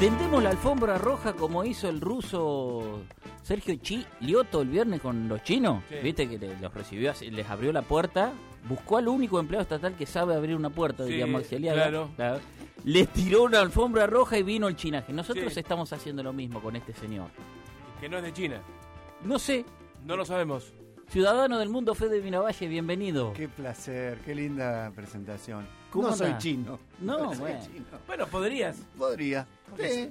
Tendemos la alfombra roja como hizo el ruso Sergio Chi Lioto el viernes con los chinos. Sí. Viste que los recibió, les abrió la puerta. Buscó al único empleado estatal que sabe abrir una puerta, Sí, diría Maxi Aliaga. claro. Les tiró una alfombra roja y vino el chinaje. Nosotros Sí. estamos haciendo lo mismo con este señor. Que no es de China. No sé, No lo sabemos. Ciudadano del mundo Fede Miravalle, bienvenido. Qué placer, qué linda presentación. ¿Cómo no soy chino. No, soy bueno. chino. Bueno, podrías. Podría. Sí.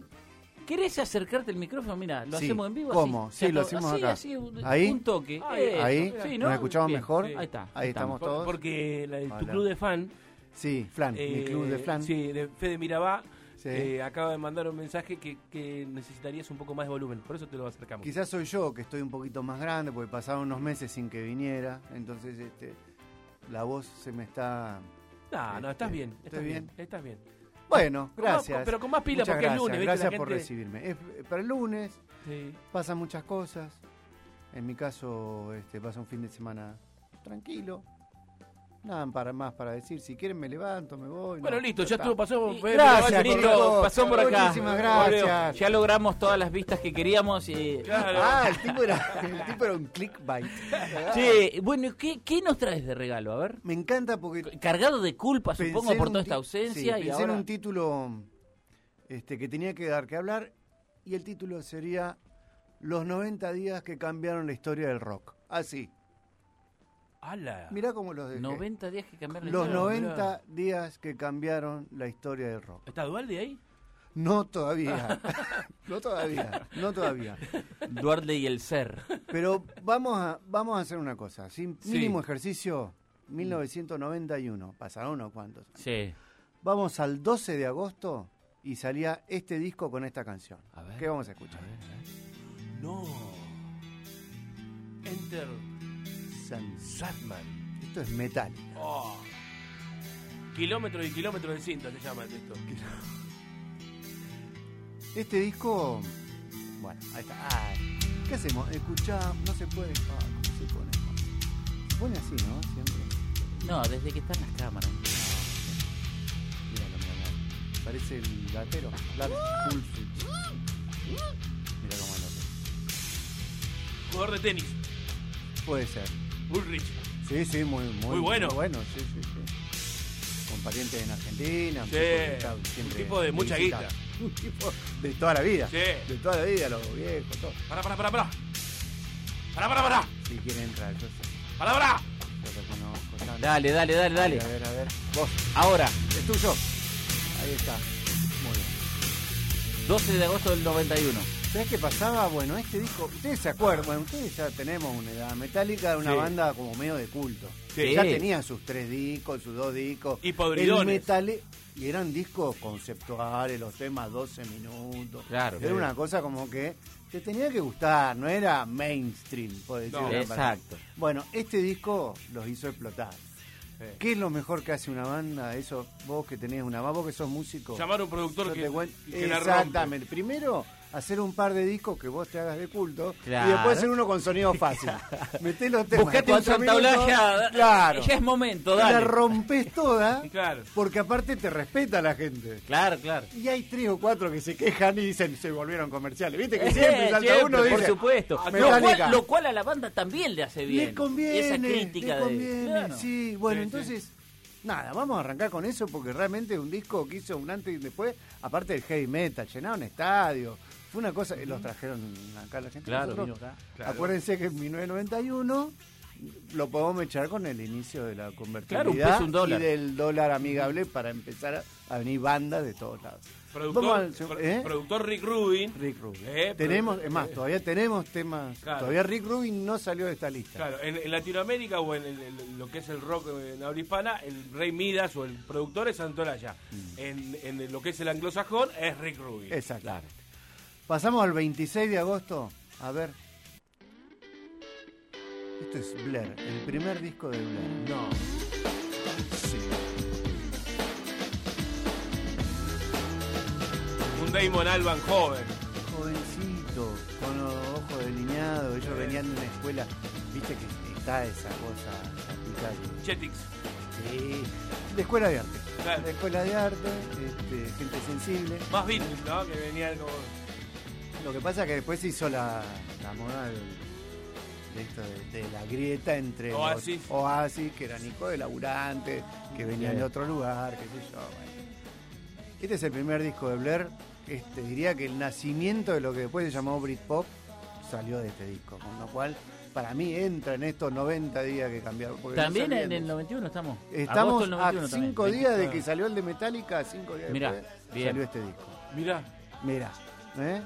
¿Querés acercarte el micrófono? Mira, lo Sí. hacemos en vivo. ¿Cómo? así. Sí, lo hacemos así, acá. así, un, Ahí. un toque. Ahí, Eh, Ahí. sí, ¿Nos escuchamos Bien, mejor? sí. Ahí está. Ahí estamos todos. Porque la tu Hola. club de fan. Sí, Flan, mi eh, club de Flan. Sí, de Fede Mirabá. Sí. eh, acaba de mandar un mensaje que, que necesitarías un poco más de volumen. Por eso te lo acercamos. Quizás soy yo que estoy un poquito más grande porque pasaron unos meses sin que viniera, entonces este la voz se me está No, no, estás Este, bien. ¿estoy Estás bien? bien? Estás bien. Bueno, Con más- gracias. pero con más pila Muchas porque es gracias, lunes, ¿viste? Gracias por gente- recibirme. Es para el lunes Sí. pasan muchas cosas. En mi caso, este pasa un fin de semana tranquilo. Nada para más para decir. Si quieren me levanto, me voy. Bueno, no, listo, ya está. estuvo, pasó. Gracias, listo. pasó por acá. Muchísimas gracias. Ya logramos todas las vistas que queríamos. Y... Claro. Ah, el tipo era, el tipo era un clickbait. Sí, bueno, ¿qué, ¿qué nos traes de regalo? A ver. Me encanta porque Cargado de culpa, pensé supongo, en por un toda esta ausencia. sí, y pensé ahora... en un título este, que tenía que dar que hablar y el título sería Los 90 días que cambiaron la historia del rock. Así. ¡Hala! Mirá cómo los dejé. 90 días que cambiaron la Los historia. 90 días que cambiaron la historia del rock. ¿Está Dualde ahí? No todavía. no todavía. No todavía. Duarte y el ser. Pero vamos a, vamos a hacer una cosa. Sin Sí. mínimo ejercicio, 1991. Pasaron unos cuantos. Sí. Vamos al 12 de agosto y salía este disco con esta canción. A ver. ¿Qué vamos a escuchar? No. Enter Sun- Satman. Esto es metal. Oh. Kilómetros y kilómetros de cinta se llama esto. Este disco. Bueno, ahí está. Ay, ¿Qué hacemos? Escuchá, no se puede. Ah, ¿Cómo se pone? Se pone así, ¿no? Siempre. No, desde que están las cámaras. Míralo, míralo. Parece el gatero. Lars. Mira cómo lo hace. Jugador de tenis. Puede ser. Ulrich. Sí, sí, muy, muy, Muy bueno. Muy bueno, sí, sí, sí. Con parientes en Argentina. un Sí, tipo un de mucha visita. guita. Un tipo de toda la vida. Sí. De toda la vida, los viejos, todo. Pará, pará, pará, pará. Pará, pará, pará. Si quieren entrar, yo sé. Pará, pará. Yo lo conozco. tanto. Dale, dale, dale, dale. A ver, a ver. Vos, Ahora, es tuyo. Ahí está. Muy bien. 12 de agosto del 91. ¿Sabes qué pasaba? Bueno, este disco, ustedes se acuerdan, bueno, ustedes ya tenemos una edad. Metallica era una Sí. banda como medio de culto. Sí. Ya tenían sus tres discos, sus dos discos. Y podridones. El metal y eran discos conceptuales, los temas 12 minutos. Claro. Era una cosa como que te tenía que gustar, no era mainstream, por decirlo No. alguna manera. Exacto. Bueno, este disco los hizo explotar. ¿Qué es lo mejor que hace una banda? Eso, vos que tenés una banda, vos que sos músico. Llamar a un productor que, te que la. Exactamente. Primero, hacer un par de discos que vos te hagas de culto. Claro. Y después hacer uno con sonido fácil. Metés los temas. Buscate un cuatro Santa minutos, Olaya. Claro. Ya es momento, Y la dale. rompes toda. Claro. Porque aparte te respeta la gente. Claro, claro. Y hay tres o cuatro que se quejan y dicen se volvieron comerciales. ¿Viste que Eh, siempre salta siempre, uno y por dice, supuesto. "Ah, Lo cual, Metallica". lo cual a la banda también le hace bien. Le conviene, Esa crítica le de. conviene, Claro. sí. Bueno, Sí, entonces, nada, vamos a arrancar con eso porque realmente es un disco que hizo un antes y después, aparte del heavy metal, llenaron estadios. Fue una cosa, los trajeron acá la gente. Claro, nosotros- acá. Claro. Acuérdense que en 1991 lo podemos echar con el inicio de la Claro, un convertibilidad peso, un dólar. y del dólar amigable para empezar a, a venir bandas de todos lados. Productor, ¿eh? productor Rick Rubin. Rick Rubin. Eh, tenemos, es más, eh. todavía tenemos temas. Claro. Todavía Rick Rubin no salió de esta lista. Claro, en, en Latinoamérica o en, el- lo que es el rock en habla hispana, el Rey Midas o el productor es Santolaya. Mm. En, en lo que es el anglosajón es Rick Rubin. Exacto. Pasamos al 26 de agosto. A ver. Esto es Blair, el primer disco de Blair. No. Sí. Un Damon Alban joven. Jovencito, con los ojos delineados. Ellos venían de una escuela. Viste que está esa cosa. Chetix. Sí, de escuela de arte. Claro. De escuela de arte, este, gente sensible. Más vintage, ¿no? Que venía como... Lo que pasa es que después se hizo la, la moda del- de, esto de, de la grieta entre los Oasis. Que eran hijos de laburantes, que venían de otro lugar, qué sé yo. bueno. Este es el primer disco de Blair. Este, diría que el nacimiento de lo que después se llamó Britpop salió de este disco, con lo cual para mí entra en estos 90 días que cambiaron. no También en el 91 estamos. Estamos a 91 también. cinco días de 20. que salió el de Metallica, cinco días Mirá, después bien. salió este disco. Mirá. Mira, ¿eh?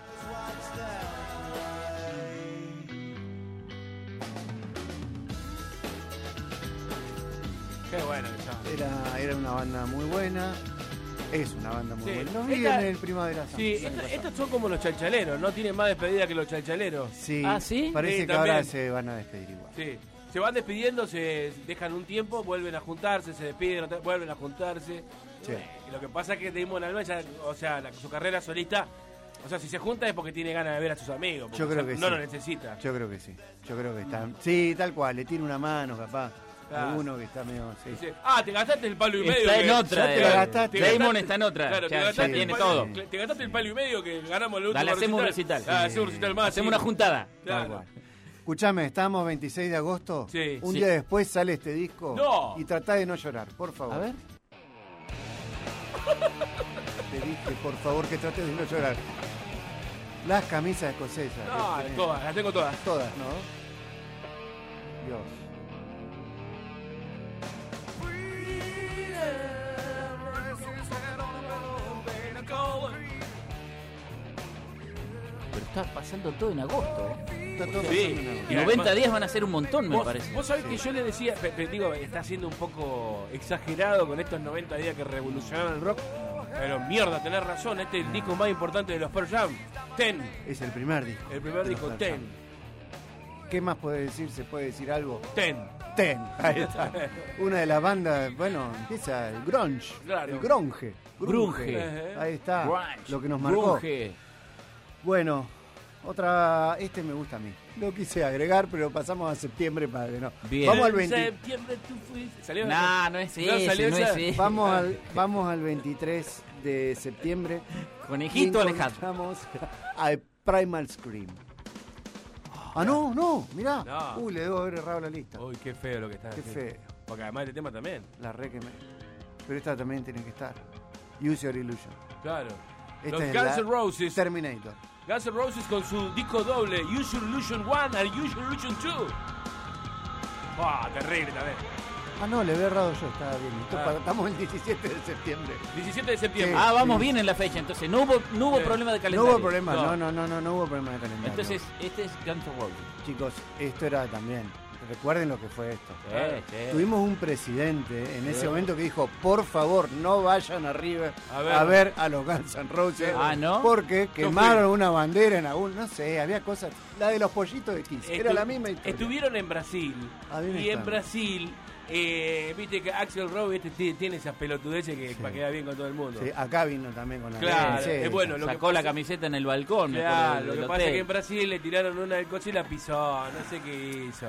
Qué bueno que. Era, era una banda muy buena. Es una banda muy Sí. buena. Los vi Esta- en el Primavera Sound Sí, esta- estos son como los chalchaleros, ¿no? Tienen más despedida que los chalchaleros. Sí, Ah, ¿sí? parece Sí, que ahora también. se van a despedir igual. Sí. Se van despidiendo, se dejan un tiempo, vuelven a juntarse, se despiden, otra- vuelven a juntarse. Sí. Eh, lo que pasa es que Damon Albarn ya, o sea, la- su carrera solista, o sea, si se junta es porque tiene ganas de ver a sus amigos. Yo creo o sea, que no sí. lo necesita. Yo creo que sí. Yo creo que está. Sí, tal cual. Le tira una mano, capaz. Claro. Alguno que está medio. Sí. Dice, ah, te gastaste el palo y medio. Está en otra. Te eh. la gastaste. Damon está en otra. Claro, ya, te gastaste tiene el todo. palo- Te gastaste el palo y medio que ganamos el último Dale, hacemos un recital. recital. Ah, hacemos un recital más. Hacemos sí. una juntada. Claro. Escuchame, estamos 26 de agosto. Sí. Un Sí. día después sale este disco. No. Y tratá de no llorar, por favor. A ver. Te dije, por favor, que trates de no llorar. Las camisas escocesas. No, tenés. todas, las tengo todas. Todas, ¿no? Dios. Pero está pasando todo en agosto. ¿eh? Está todo Sí. pasando en Y algo. además- 90 días van a ser un montón, me Vos, parece. vos sabés que yo le decía, pe- pe- digo, está siendo un poco exagerado con estos 90 días que revolucionaron el rock. Pero mierda, tenés razón, este es el disco más importante de los Pearl Jam. Ten, Es el primer disco. el primer disco, Ten, Jam. ¿Qué más puede decir? ¿Se puede decir algo? Ten. Ten. Ahí está. Una de las bandas, bueno, empieza el grunge. Claro. El grunge. Grunge. Ahí está. Grunge. Lo que nos marcó. Grunge. Bueno, otra. Este me gusta a mí. Lo quise agregar, pero pasamos a septiembre para que no. Bien. Vamos al En 20. septiembre tú fuiste. ¿Salió? No, no es ese, salió no esa? es ese. Vamos al, vamos al 23 de septiembre. Conejito y alejado. encontramos a Primal Scream. Ah, no, no, mirá. No. Uy, le debo haber errado la lista. Uy, qué feo lo que está Qué haciendo. feo. Porque además este tema también. La re que me. Pero esta también tiene que estar. Use Your Illusion. Claro. Esta los es Guns la- N' Roses. Terminator. Guns N' Roses con su disco doble, Use Illusion 1 and Use Illusion 2. Ah, terrible también. Ah, no, le había errado yo, estaba bien. Ah. estamos el 17 de septiembre. 17 de septiembre. Ah, vamos Sí. bien en la fecha, entonces no hubo, no hubo Sí. problema de No calendario. hubo problema, No. no, no, no, no, no hubo problema de calendario. Entonces, este es Guns N' Roses. chicos, esto era también. Recuerden lo que fue esto. Sí, sí. Tuvimos un presidente en ese momento que dijo, por favor, no vayan a River A ver. a, los Guns N' Roses. Ah, ¿no? Porque quemaron una bandera en algún, no sé, había cosas. La de los pollitos de Kiss, era Estu- la misma historia. Estuvieron en Brasil. Y en. Brasil, eh, viste que Axel Rose este, tiene- esas pelotudeces que para quedar bien con todo el mundo. Sí, acá vino también con la Claro, bueno. lo que Sacó la pasa- camiseta en el balcón. Claro, lo que pasa es que en Brasil le tiraron una del coche y la pisó. No sé qué hizo.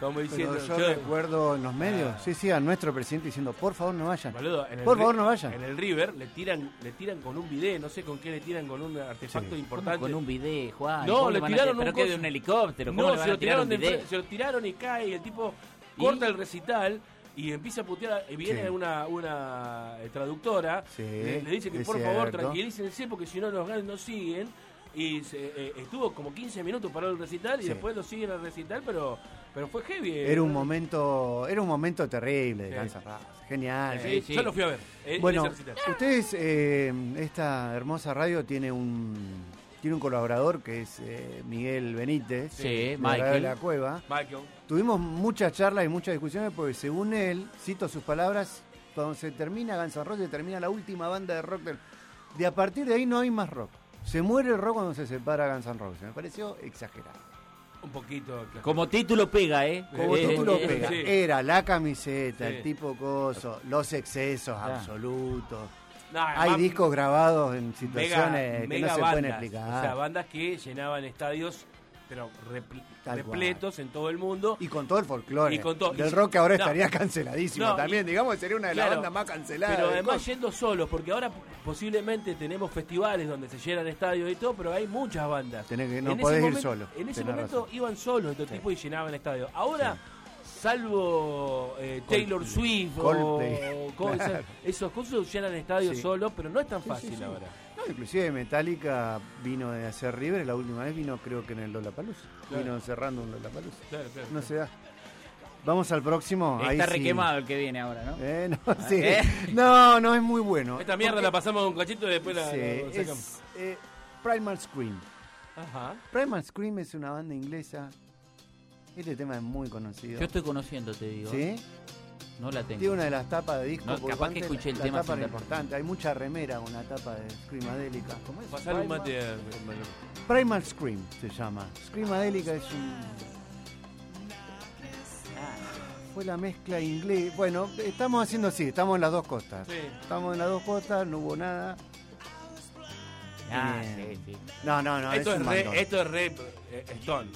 Como diciendo. Pero yo yo- recuerdo en los medios, Ah. sí, sí, a nuestro presidente diciendo, por favor no vayan. Boludo, en el Por favor, no vayan. En el River le tiran, le tiran con un bidet, no sé con qué le tiran con un artefacto Sí. importante. Con un video, Juan. No, ¿Cómo le a tiraron? Pero un que de coso. un helicóptero. ¿Cómo no, le se lo, a tirar un tiraron de se lo tiraron y cae y el tipo. Corta el recital y empieza a putear. Y viene Sí. una, una eh, traductora, Sí, le, le dice que por favor tranquilícense porque si no los ganes no siguen. Y se, eh, estuvo como 15 minutos parado el recital y Sí. después lo siguen al recital, pero pero fue heavy. eh. Era un momento, era un momento terrible de. Guns. Genial. Yo lo fui a ver. eh, Bueno, ustedes, eh, esta hermosa radio tiene un tiene un colaborador que es eh, Miguel Benítez, Sí, de Michael. La Cueva. Michael. Tuvimos muchas charlas y muchas discusiones porque según él, cito sus palabras, cuando se termina Guns N' Roses, termina la última banda de rock del... De a partir de ahí no hay más rock. Se muere el rock cuando se separa Guns N' Roses. Me pareció exagerado. Un poquito. Como título pega, ¿eh? Como Eh, título eh, pega, sí. era la camiseta, Sí. el tipo coso, los excesos absolutos. No, Hay además, discos grabados en mega- situaciones que mega no se bandas, pueden explicar. O sea, bandas que llenaban estadios pero repl- Tal repletos en todo el mundo. Y con todo el folclore. Y con todo- Del y- rock que ahora no. estaría canceladísimo No, también. y- Digamos que sería una de las bandas más canceladas. Pero de además cosas. yendo solos, porque ahora posiblemente tenemos festivales donde se llenan estadios y todo, pero hay muchas bandas. Tenés que- no En podés ir momento- solo, En ese momento razón. iban solos estos tipos y llenaban estadios. Ahora, salvo eh, Taylor. Swift Coldplay, o cosas, claro. esos cosas llenan estadios Sí. solos, pero no es tan Sí, fácil sí, sí. ahora. No, inclusive Metallica vino de hacer River, la última vez vino creo que en el Lollapalooza. Claro. Vino cerrando un Lollapalooza. Claro, claro. No se da. Vamos al próximo. Ahí Está sí. requemado el que viene ahora, ¿no? Eh, no, sí. ¿Eh? no, no es muy bueno. Esta mierda Porque- la pasamos un cachito y después la, Sí, la sacamos. es eh, Primal Scream. Ajá. Primal Scream es una banda inglesa. Este tema es muy conocido. Yo estoy conociendo, te digo. ¿Sí? No la tengo. Tiene una de las tapas de disco. No, porque capaz que escuché el la tema tapa era importante. Hay mucha remera con la tapa de Screamadélica. ¿Cómo es? Pasar un Primal- mate Primal Scream se llama. Screamadélica es un. Fue la mezcla inglés. Bueno, estamos haciendo así, estamos en las dos costas. Sí. Estamos en las dos costas, no hubo nada. Ah, sí, sí. No, no, no. esto, es es re, esto es re eh, Stone.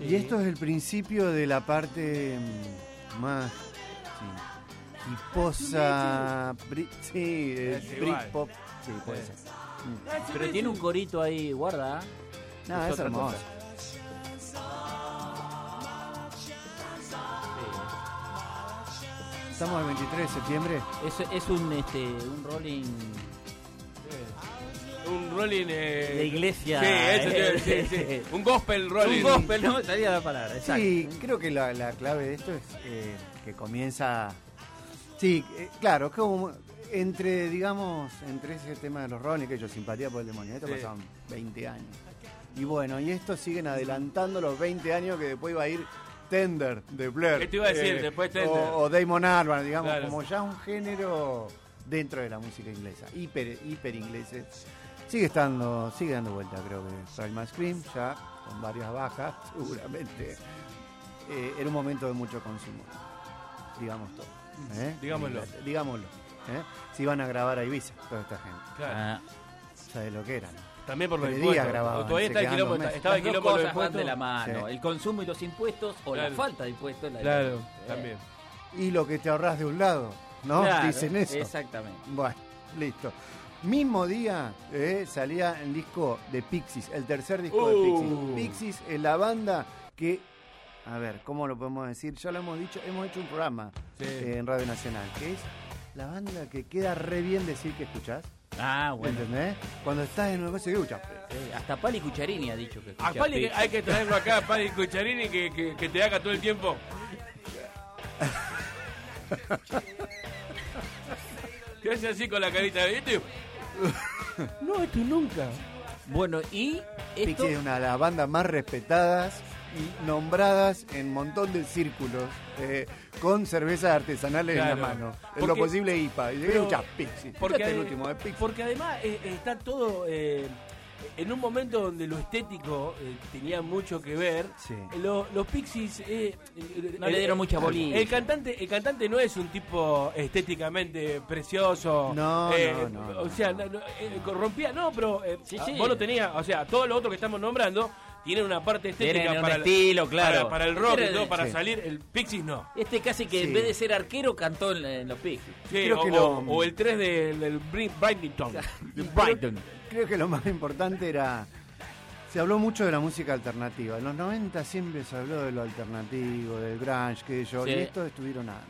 Y esto es el principio de la parte mm, más sí, hiposa, bri- sí, eh. Britpop, sí, puede ser. Pero tiene un corito ahí, guarda. No, Es es, otra hermoso. Estamos el 23 de septiembre. Es, es un, este, un rolling Un rolling. Eh, de iglesia. Sí, eso Eh, sí. Un gospel rolling. Un gospel, no salía la palabra. Exacto. Sí, creo que la, la clave de esto es eh, que comienza. Sí, eh, claro, es como entre, digamos, entre ese tema de los Rolling, que yo simpatía por el demonio, esto Sí. pasaron 20 años. Y bueno, y estos siguen adelantando los 20 años que después iba a ir Tender de Blair. ¿Qué te iba a decir? Después Tender. O, o Damon Albarn, digamos, Claro. como ya un género dentro de la música inglesa, hiper, hiper ingleses. Sigue estando, sigue dando vuelta, creo que Primal Scream, ya con varias bajas, seguramente. Eh, era un momento de mucho consumo, digamos todo. ¿eh? Digámoslo. Digámoslo. ¿eh? Si iban a grabar a Ibiza, toda esta gente. Claro. Ah, ¿Sabes lo que eran? También por los impuestos. días grababan, Todavía está el quilombo, estaba el quilombo de los cosas van impuestos. de la mano. Sí. El consumo y los impuestos o Claro. la falta de impuestos. la- Claro, también. Y lo que te ahorras de un lado, ¿no? claro, Dicen eso. Exactamente. Bueno, listo. Mismo día eh, salía el disco de Pixies, el tercer disco Uh. de Pixies. Pixies es la banda que, a ver, ¿cómo lo podemos decir? Ya lo hemos dicho, hemos hecho un programa Sí. eh, en Radio Nacional, que es la banda que queda re bien decir que escuchás. Ah, bueno. ¿Entendés? Cuando estás en una cosa que escuchas. Eh, hasta Pali Cucharini ha dicho que A escucha Pali hay que traerlo acá, a Pali Cucharini, que, que, que te haga todo el tiempo. ¿Qué hace así con la carita? ¿Viste? No, esto nunca. Bueno, y esto... Pixies es una de las bandas más respetadas y nombradas en montón de círculos eh, con cervezas artesanales en la mano. En Porque- lo posible IPA. Y pero-. Porque, el último de Pixies. porque además eh, eh, está todo eh, en un momento donde lo estético eh, tenía mucho que ver. Sí. eh, lo- los Pixies eh, eh, No le dieron mucha bolilla. El cantante, el cantante no es un tipo estéticamente precioso. No, eh, no, no, no. O sea, no, no, eh, rompía, no, pero eh, Sí, sí. vos lo tenías, o sea, todo lo otro que estamos nombrando tiene una parte estética Tienen un para, el- estilo, claro. para, para el rock y Tienen- todo, para sí. salir. El Pixies no. Este casi que Sí. en vez de ser arquero cantó en, en los Pixies. Sí, Creo o, que o- lo- o el 3 del, del Bri- Brighton. De Brighton. Creo que lo más importante era. Se habló mucho de la música alternativa. En los 90 siempre se habló de lo alternativo, del grunge, que yo. Sí. Y estos estuvieron antes.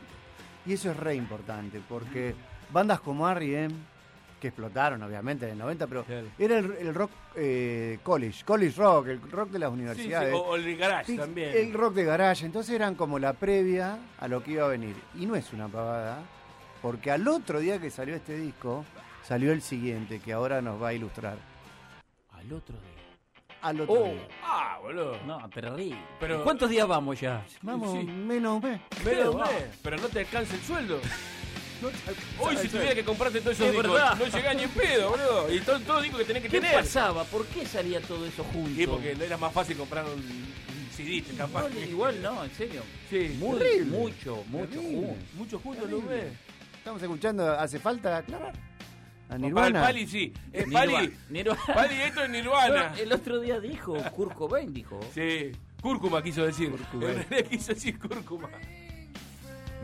Y eso es re importante, porque bandas como R.E.M., que explotaron obviamente en el 90, pero era el, el rock eh, college, college rock, el rock de las Sí, sí, universidades. o, o el garage también. El rock de garage, entonces eran como la previa a lo que iba a venir. Y no es una pavada, porque al otro día que salió este disco, salió el siguiente, que ahora nos va a ilustrar. Al otro día. Al otro Oh, día. Ah, boludo. no, terrible. Pero- ¿Cuántos días vamos ya? Vamos, sí. menos mes. Menos ¿Qué mes, pero no te alcanza el sueldo. Hoy si tuviera que comprarte todos esos Es discos, verdad. no llegás ni en pedo, boludo. Y todos los discos que tenés que ¿Qué tener. pasaba? ¿Por qué salía todo eso junto? Sí, porque era más fácil comprar un, un CD, capaz. Igual, igual no, en serio. Sí. Muy, Terrible. mucho, mucho. Terrible. junto. Lo Terrible. ves. Estamos escuchando, hace falta aclarar. ¿A Pali, Nirvana? Pali sí. Nirvana. Pali. Nirvana. Pali, esto es Nirvana. No, el otro día dijo, Kurt Cobain dijo. Sí. Cúrcuma quiso decir. Realidad quiso decir cúrcuma.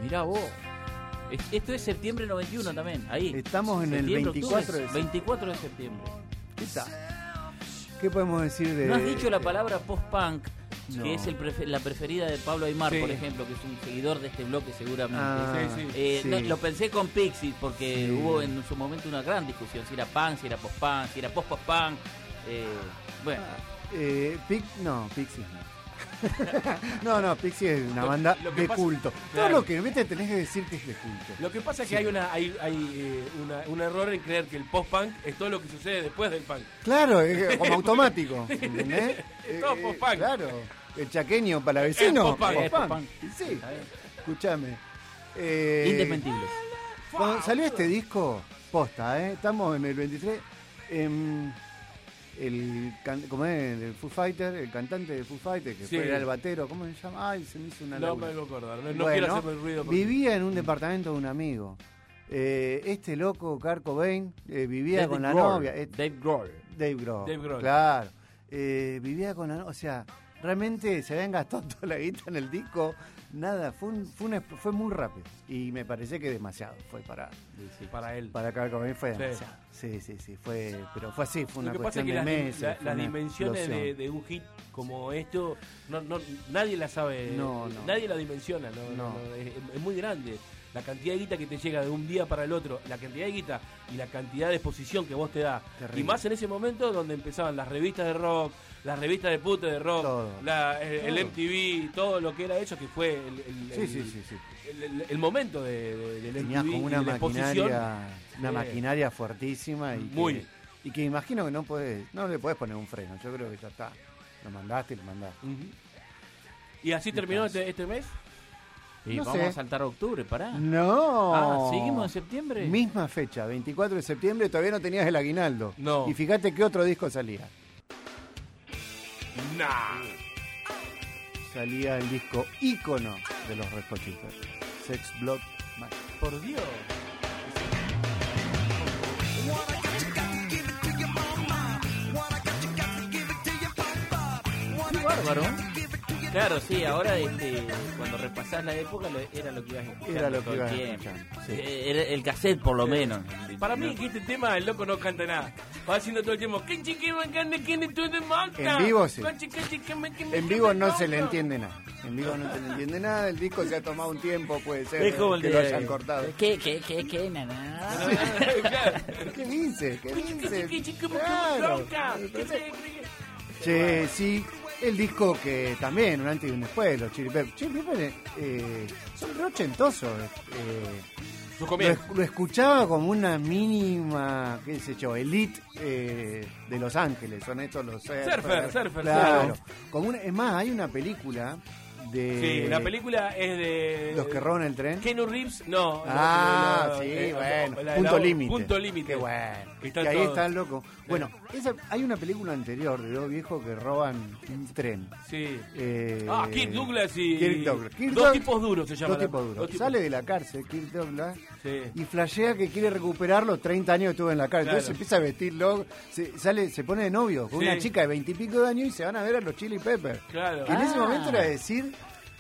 Mirá vos. Es- Esto es septiembre 91 también, ahí. Estamos en el Septiembre, 24 de octubre, septiembre. 24 de septiembre. ¿Qué tal? ¿Qué podemos decir de.? No has dicho la palabra post-punk, No. que es el prefe- la preferida de Pablo Aymar, Sí. por ejemplo, que es un seguidor de este bloque seguramente. Ah, Sí, sí. Eh, sí. no, lo pensé con Pixie porque Sí. hubo en su momento una gran discusión, si era punk, si era post-punk, si era post-post-punk. Eh, bueno, Eh, Pic- no, Pixies no. no, no, Pixies es una Lo- banda lo que de pasa- culto. claro. Todo lo que vete tenés que decir que es de culto. Lo que pasa es que hay, una, hay, hay eh, una- un error en creer que el post-punk es todo lo que sucede después del punk. Claro, es como automático. Todo Eh, post-punk. Claro. El chaqueño para vecino. post-punk. Es post-punk. Sí, escúchame. Eh, indesmentibles. Cuando salió este disco, posta, ¿eh? estamos en el 23. em, el, ¿cómo es? el Foo Fighter, el cantante de Foo Fighter, que Sí. fue era el batero, ¿cómo se llama? Ay, se me hizo una No me acordar. No, Bueno, quiero hacerme el ruido. Vivía en un departamento de un amigo. Eh, este loco, Kurt Cobain, eh, vivía David con la Grohl. novia. eh, Dave Grohl. Dave Grohl. Dave Grohl. Claro. Eh, vivía con la novia. O sea, realmente se habían gastado toda la guita en el disco. Nada, fue, un- fue, fue muy rápido. Y me parece que demasiado fue para, Para él. para Kurt Cobain. Fue Sí. demasiado. Sí, sí, sí. Fue, pero fue así, fue una Lo que pasa es cuestión que de las, meses. la- fue las dimensiones de, de un hit como esto, no, no, nadie la sabe, No, no. nadie la dimensiona, no, no, No. no, es, es muy grande. La cantidad de guita que te llega de un día para el otro, la cantidad de guita y la cantidad de exposición que vos te da. Terrible. Y más en ese momento donde empezaban las revistas de rock, las revistas de pute de rock, Todo. la- el. MTV, todo lo que era eso, que fue el, el- Sí, el- sí, sí. sí. el- el- el momento de, de- del Tenías MTV como una maquinaria, una maquinaria fuertísima y Muy. que, y que imagino que no podés, no le podés poner un freno. Yo creo que ya está. Lo mandaste y lo mandaste. Y así terminó este, este mes. Y No vamos sé. a saltar a octubre, pará. No. Ah, ¿seguimos en septiembre? Misma fecha, 24 de septiembre, todavía no tenías el aguinaldo. No. Y fíjate qué otro disco salía. Nah. Salía el disco ícono de los Red Hot Chili Peppers, Sex Blood. Por Dios. Qué bárbaro. Claro, sí, ahora este, cuando repasás la época lo- era lo que ibas escuchando Era lo que ibas sí. Eh, Era el cassette por lo menos. Para mí que este tema el loco no canta nada. Va haciendo todo el tiempo. "Qué chiqui, bacán, de quién es tu de marca". En vivo sí. En vivo no se le entiende nada. En vivo no se le entiende nada. El disco se ha tomado un tiempo, puede ser Es como el que de- lo hayan cortado. ¿Qué, qué, qué, qué, na, na? Claro. ¿Qué dice? ¿Qué dice? Claro. Che, sí, el disco que también, un antes y un después, los Chili Peppers. Chili Peppers eh, son re ochentosos. eh, Su lo, escuchaba como una mínima, qué sé yo, elite eh, de Los Ángeles. Son estos los surfers. Surfer, surfer, Claro. Como una, es más, hay una película de... Sí, la película es de. Los que roban el tren. Keanu Reeves, no. Ah, no, sí, eh, bueno. la- punto límite. Punto límite. Qué bueno. Que Que, están ahí todos. está el loco. Bueno, esa, hay una película anterior de dos viejos que roban un tren. Sí. Eh, Ah, Kirk Douglas y. Kirk Douglas. Kirk dos Doug- tipos duros se llama. Dos tipos duros. Sale de la cárcel, Kirk Douglas, Sí. y flashea que quiere recuperar los 30 años que estuvo en la cárcel. Claro. Entonces empieza a vestirlo, se, sale, se pone de novio con Sí. una chica de 20 y pico de años y se van a ver a los Chili Peppers. Claro. Que en ese Ah. momento era decir,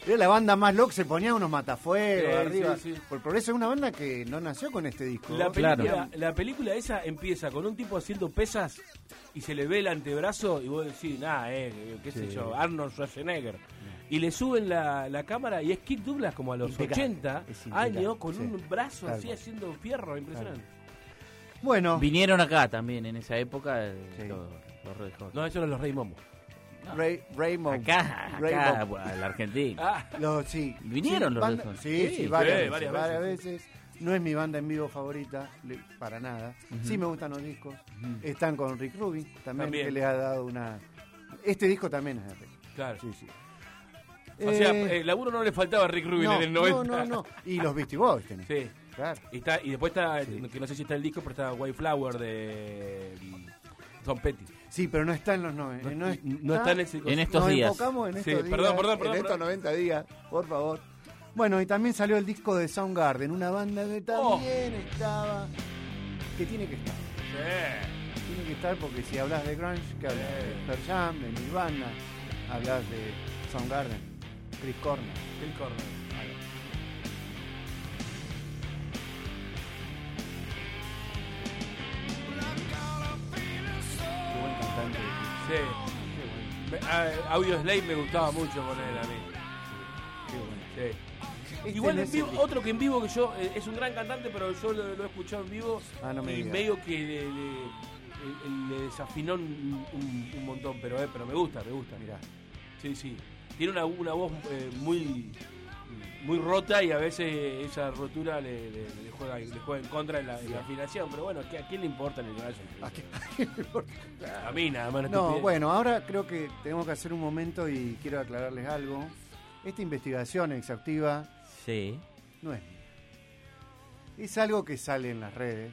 era la banda más loca, se ponía unos matafuegos Sí, arriba. sí, sí. Por progreso es una banda que no nació con este disco. La Claro. película, la película esa empieza con un tipo haciendo pesas y se le ve el antebrazo y vos decís, nada, eh, qué sé yo, Arnold Schwarzenegger. Y le suben la, la cámara y es Kirk Douglas como a los Impecable, 80 es impecable, años con sí. un brazo así haciendo fierro, impresionante. Bueno, Vinieron acá también en esa época eh, Sí. los, los Red Hot. No, eso eran los Rey Momo. Ray, Raymond. Acá, acá, Raymond. la Argentina. Ah, Los- sí. Vinieron Sí, los banda-. Sí, Sí, sí, varias, sí, veces, varias varias veces. veces. No es mi banda en vivo favorita, le- para nada. Sí me gustan los discos. Están con Rick Rubin, también, También. que le ha dado una... Este disco también es de Rick. claro. Sí, sí. O sea, Eh, el laburo no le faltaba a Rick Rubin no, en el 90. no, no, no. Y los Beastie Boys tenés. Sí. Claro. Y, está, y después está, que no sé si está el disco, pero está White Flower de mm, Tom Petty. Sí, pero no está en los 90. No- No, está, no está en ese- En estos Nos días. enfocamos en Sí, estos días. perdón, perdón, perdón, En estos perdón. 90 días, por favor. Bueno, y también salió el disco de Soundgarden, una banda que también Oh. estaba que tiene que estar. Sí. Tiene que estar porque si hablas de grunge, que hablas de Pearl Jam, de Nirvana, hablas de Soundgarden, Chris Cornell. Phil Cornell. Sí. Me- ah, Audio Slave me gustaba mucho con él a mí. Qué bueno. Sí. Este Igual no en es vivo, el- otro que en vivo que yo, eh, es un gran cantante, pero yo lo, lo he escuchado en vivo Ah, no me y digas. medio que le, le- le- le desafinó un, un- un montón, pero, eh, pero me gusta, me gusta. Mirá. Sí, sí. Tiene una, una voz eh, muy muy rota y a veces esa rotura le, le- le juega, le juega en contra en la, en la afinación, pero bueno, ¿qué- ¿a quién le importa en el gallo? ¿A qué- a qué le importa? A mí nada más. No, bueno, ahora creo que tenemos que hacer un momento y quiero aclararles algo. Esta investigación exhaustiva Sí. no es mía. Es algo que sale en las redes,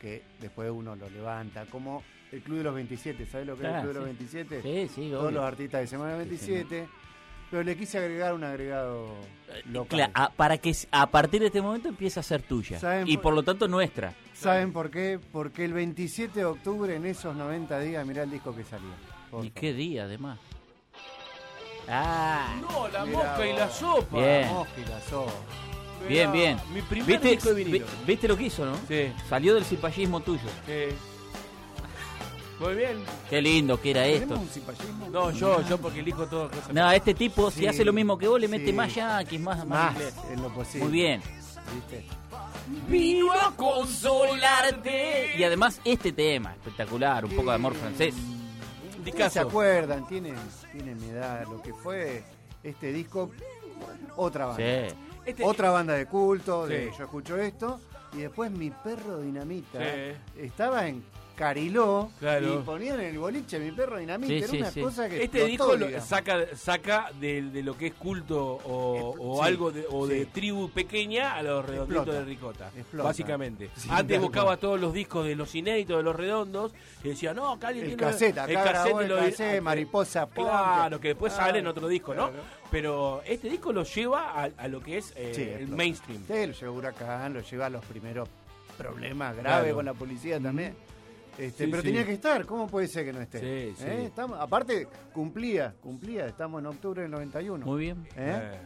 que después uno lo levanta, como el Club de los 27. ¿Sabes lo que es el Ah, Club de los sí. 27? Sí, sí, Todos obvio. los artistas de Semana 27. Pero le quise agregar un agregado local. Cla- a- para que a partir de este momento empiece a ser tuya. ¿Saben Y por- por lo tanto nuestra. ¿Saben por qué? Porque el 27 de octubre, en esos 90 días, mirá el disco que salió. Por ¿Y favor. qué día además? Ah, No, la Mirá mosca y la sopa. Bien. Mosca y la sopa. bien, bien. Mi primer ¿Viste, disco de vinilo. vi- ¿Viste lo que hizo, no? Sí, Salió del cipallismo tuyo. sí. Muy bien. Qué lindo que era ¿Tenemos esto. un? No, yo, yo porque elijo todas cosas. No, este tipo, si hace lo mismo que vos, le mete sí. más yanquis, más, más Más inglés. en lo posible. Muy bien. ¿Viste? Vino a consolarte. Y además, este tema, espectacular, un poco de amor francés. Un ¿Ustedes discazo. se acuerdan? Tienen, tienen mi edad, lo que fue este disco. Otra banda. Sí. Este- Otra banda de culto, de Sí. yo escucho esto. Y después mi perro dinamita Sí. estaba en Cariló Claro. y ponían en el boliche mi perro dinamita. Sí, Era sí, una sí. cosa que Este disco lo- saca, saca de, de lo que es culto o, o Sí, algo de, o de tribu pequeña a los redonditos Explota. de ricota. Explota. Básicamente. Sí, Antes buscaba todos los discos de los inéditos de los redondos y decía, no, acá alguien El tiene cassette, acá grabó el lo- cassette, ah, Mariposa. Claro, que después Claro, sale en otro disco, ¿no? claro. Pero este disco lo lleva a, a lo que es eh, Sí, el mainstream. Sí, lo lleva Huracán, lo lleva a los primeros problemas graves Claro. con la policía también. Este, Sí, pero sí. tenía que estar, ¿cómo puede ser que no esté? Sí, sí. ¿Eh? Estamos, aparte, cumplía, cumplía, estamos en octubre del 91. Muy bien. ¿Eh? Eh.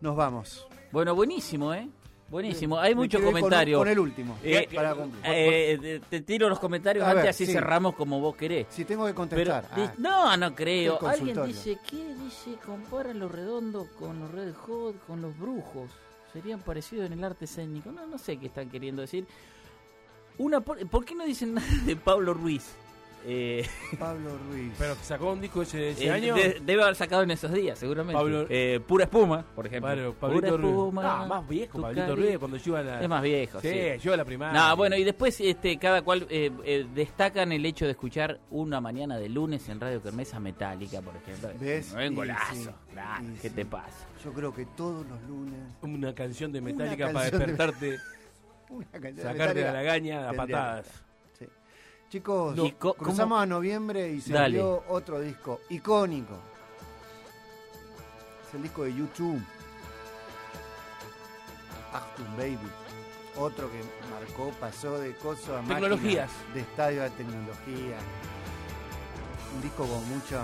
Nos vamos. Bueno, buenísimo, ¿eh? Buenísimo. Hay muchos comentarios. Con, el último, Eh, para cumplir. Eh, te- tiro los comentarios A antes, ver, así sí. cerramos como vos querés. si tengo que contestar. ah, no, no creo. Alguien dice, ¿qué dice? Comparan los redondos con los Red Hot, con los brujos. Serían parecidos en el arte escénico. No, no sé qué están queriendo decir. Una, por, ¿Por qué no dicen nada de Pablo Ruiz? Eh, Pablo Ruiz. Pero que sacó un disco ese, ese eh, año. de- debe haber sacado en esos días, seguramente. Pablo- Eh, Pura espuma, por ejemplo. Pablo- Pablito Pura Ruiz. espuma. Ah, más viejo, Pablito Ruiz, cuando yo iba a la. Es más viejo, Sí, sí. yo a la primaria. No, bueno, y después este, cada cual eh, eh, destacan el hecho de escuchar una mañana de lunes en Radio Kermesa Metálica, por ejemplo. ¿Ves? Y golazo. sí, Claro, y ¿Qué sí. te pasa? Yo creo que todos los lunes. Una canción de Una Metallica para de- despertarte, Una sacarte de la gaña a patadas. Sí. Chicos, No, ¿Y co- cruzamos cómo? a noviembre y Dale. salió otro disco icónico. Es el disco de YouTube. Achtung Baby. Otro que marcó, pasó de coso a máquina, Tecnologías. de estadio a tecnología. Un disco con mucha,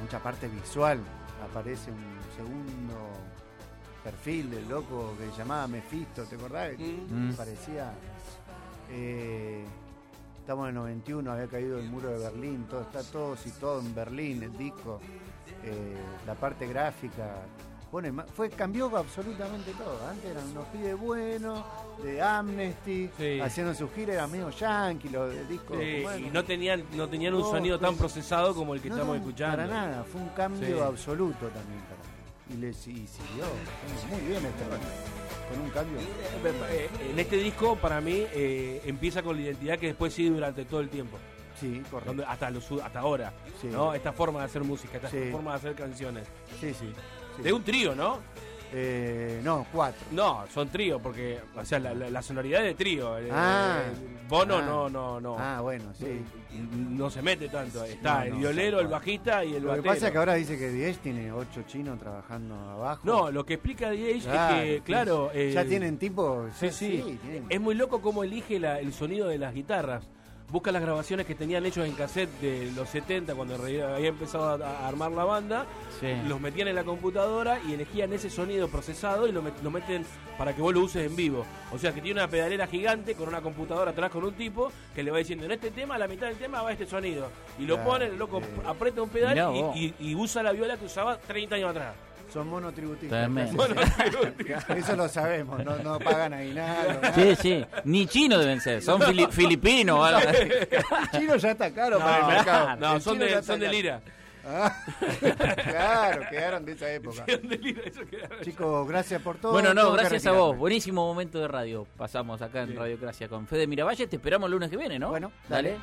mucha parte visual. Aparece un segundo perfil del loco que se llamaba Mephisto, ¿te acordás? Mm. Parecía. eh, estamos en el 91, había caído el muro de Berlín, todo está todo situado en Berlín, el disco, eh, la parte gráfica. Ma- fue, cambió absolutamente todo. Antes eran unos pibes buenos, de Amnesty, Sí. haciendo sus giras, eran medio yankee, los del disco. Sí, bueno. y no tenían, no tenían un No, sonido tan procesado como el que No, estamos no, escuchando. Para nada, fue un cambio Sí. absoluto también para mí. Y le y siguió, muy bien este con un cambio. Eh, En este disco, para mí, eh, empieza con la identidad que después sigue durante todo el tiempo. Sí, correcto. Hasta, los, hasta ahora. Sí. ¿no? Esta forma de hacer música, esta Sí. forma de hacer canciones. Sí, sí. sí. De un trío, ¿no? Eh, no, cuatro. No, son trío, porque, o sea, la, la- la sonoridad es de trío. eh, Ah. eh, Bono Ah. no, no, no. Ah, bueno, sí. No se mete tanto. Está No, el no, violero, el bajista y el Lo que batero. pasa es que ahora dice que Diez tiene ocho chinos trabajando abajo. No, lo que explica Claro, es que, claro. eh, ya tienen tipo. Sí, sí. Es muy loco cómo elige la- el sonido de las guitarras. Busca las grabaciones que tenían hechos en cassette de los 70, cuando había empezado a, armar la banda. Sí. Los metían en la computadora y elegían ese sonido procesado y lo, met- lo meten para que vos lo uses en vivo. O sea que tiene una pedalera gigante con una computadora atrás con un tipo que le va diciendo en este tema, a la mitad del tema va este sonido. Y lo Claro, pone, el loco aprieta un pedal y usa la viola que usaba 30 años atrás. Son monotributistas. Tremendo. Eso lo sabemos, no, no pagan aguinaldo. nada. Sí, sí. Ni chinos deben ser, son fili- filipinos. o algo. El chino ya está caro para el No, mercado. no, El son chino de, son de lira. Ah, claro, quedaron de esa época. Son de lira, eso quedaron. Chicos, gracias por todo. Bueno, no, gracias a vos. Buenísimo momento de radio. Pasamos acá en Sí. Radio Gracia con Fede Miravalle. Te esperamos el lunes que viene, ¿no? Bueno, dale.